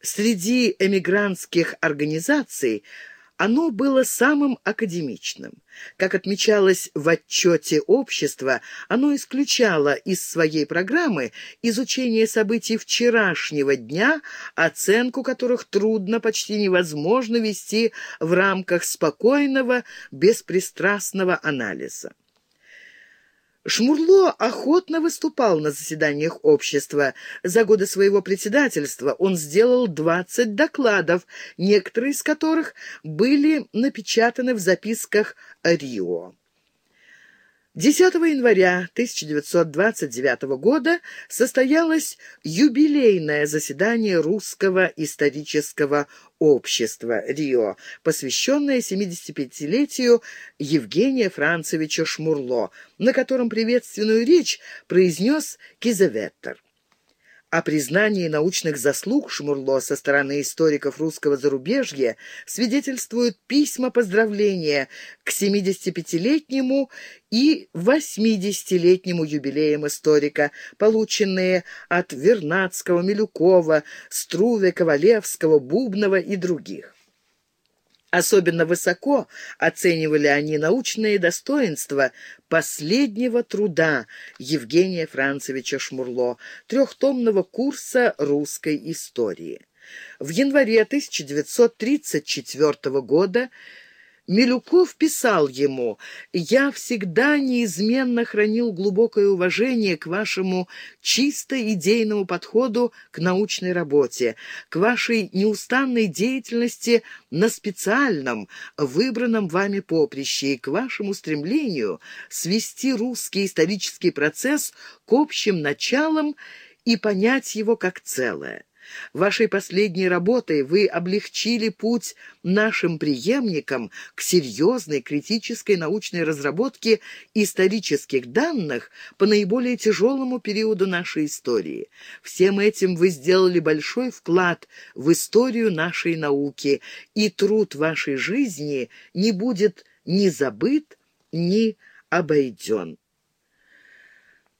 Среди эмигрантских организаций оно было самым академичным. Как отмечалось в отчете общества, оно исключало из своей программы изучение событий вчерашнего дня, оценку которых трудно, почти невозможно вести в рамках спокойного, беспристрастного анализа. Шмурло охотно выступал на заседаниях общества. За годы своего председательства он сделал 20 докладов, некоторые из которых были напечатаны в записках Рио. 10 января 1929 года состоялось юбилейное заседание Русского исторического общества Рио, посвященное 75-летию Евгения Францевича Шмурло, на котором приветственную речь произнес Кизеветтер. О признании научных заслуг Шмурло со стороны историков русского зарубежья свидетельствуют письма поздравления к 75-летнему и 80-летнему юбилеям историка, полученные от Вернадского, Милюкова, Струве, Ковалевского, Бубнова и других. Особенно высоко оценивали они научные достоинства последнего труда Евгения Францевича Шмурло, трехтомного курса русской истории. В январе 1934 года Милюков писал ему «Я всегда неизменно хранил глубокое уважение к вашему чисто идейному подходу к научной работе, к вашей неустанной деятельности на специальном, выбранном вами поприще и к вашему стремлению свести русский исторический процесс к общим началам и понять его как целое. Вашей последней работой вы облегчили путь нашим преемникам к серьезной критической научной разработке исторических данных по наиболее тяжелому периоду нашей истории. Всем этим вы сделали большой вклад в историю нашей науки, и труд вашей жизни не будет ни забыт, ни обойден.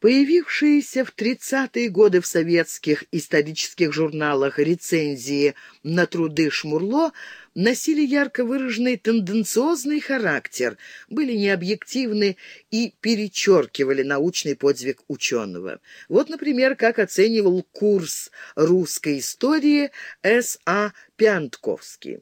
Появившиеся в 30-е годы в советских исторических журналах рецензии на труды Шмурло носили ярко выраженный тенденциозный характер, были необъективны и перечеркивали научный подвиг ученого. Вот, например, как оценивал курс русской истории С.А. Пянтковский.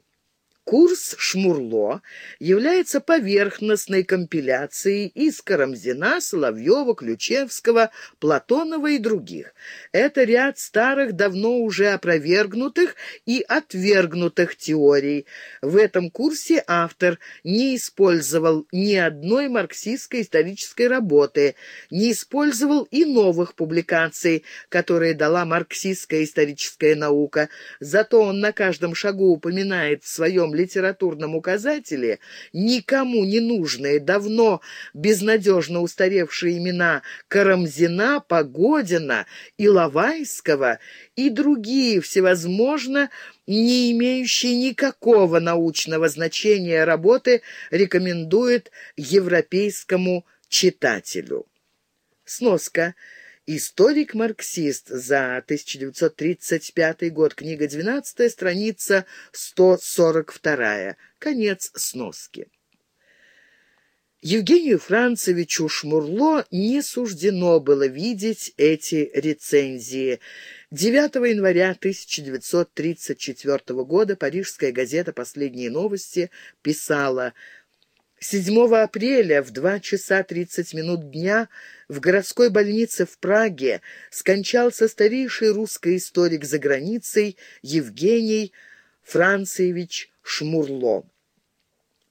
Курс Шмурло является поверхностной компиляцией из Карамзина, Соловьева, Ключевского, Платонова и других. Это ряд старых, давно уже опровергнутых и отвергнутых теорий. В этом курсе автор не использовал ни одной марксистской исторической работы, не использовал и новых публикаций, которые дала марксистская историческая наука. Зато он на каждом шагу упоминает в своем литературном указателе никому не нужные, давно безнадежно устаревшие имена Карамзина, Погодина, Иловайского и другие всевозможно не имеющие никакого научного значения работы рекомендует европейскому читателю. Сноска. Историк-марксист за 1935 год, книга 12, страница 142, конец сноски. Евгению Францевичу Шмурло не суждено было видеть эти рецензии. 9 января 1934 года парижская газета «Последние новости» писала 7 апреля в 2 часа 30 минут дня в городской больнице в Праге скончался старейший русский историк за границей Евгений Францевич Шмурло.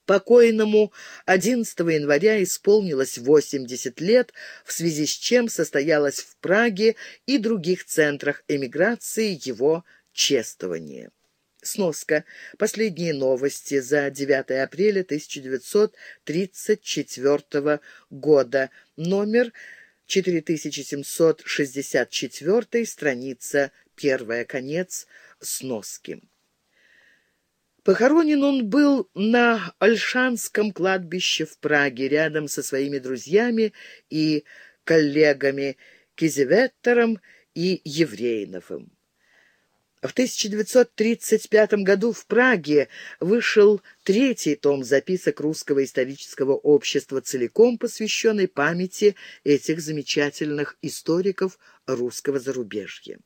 Покойному 11 января исполнилось 80 лет, в связи с чем состоялось в Праге и других центрах эмиграции его чествование. Сноска. Последние новости за 9 апреля 1934 года. Номер 4764, страница 1. Конец сноски. Похоронен он был на Ольшанском кладбище в Праге, рядом со своими друзьями и коллегами Кизеветтером и Еврейновым. В 1935 году в Праге вышел третий том записок Русского исторического общества, целиком посвященный памяти этих замечательных историков русского зарубежья.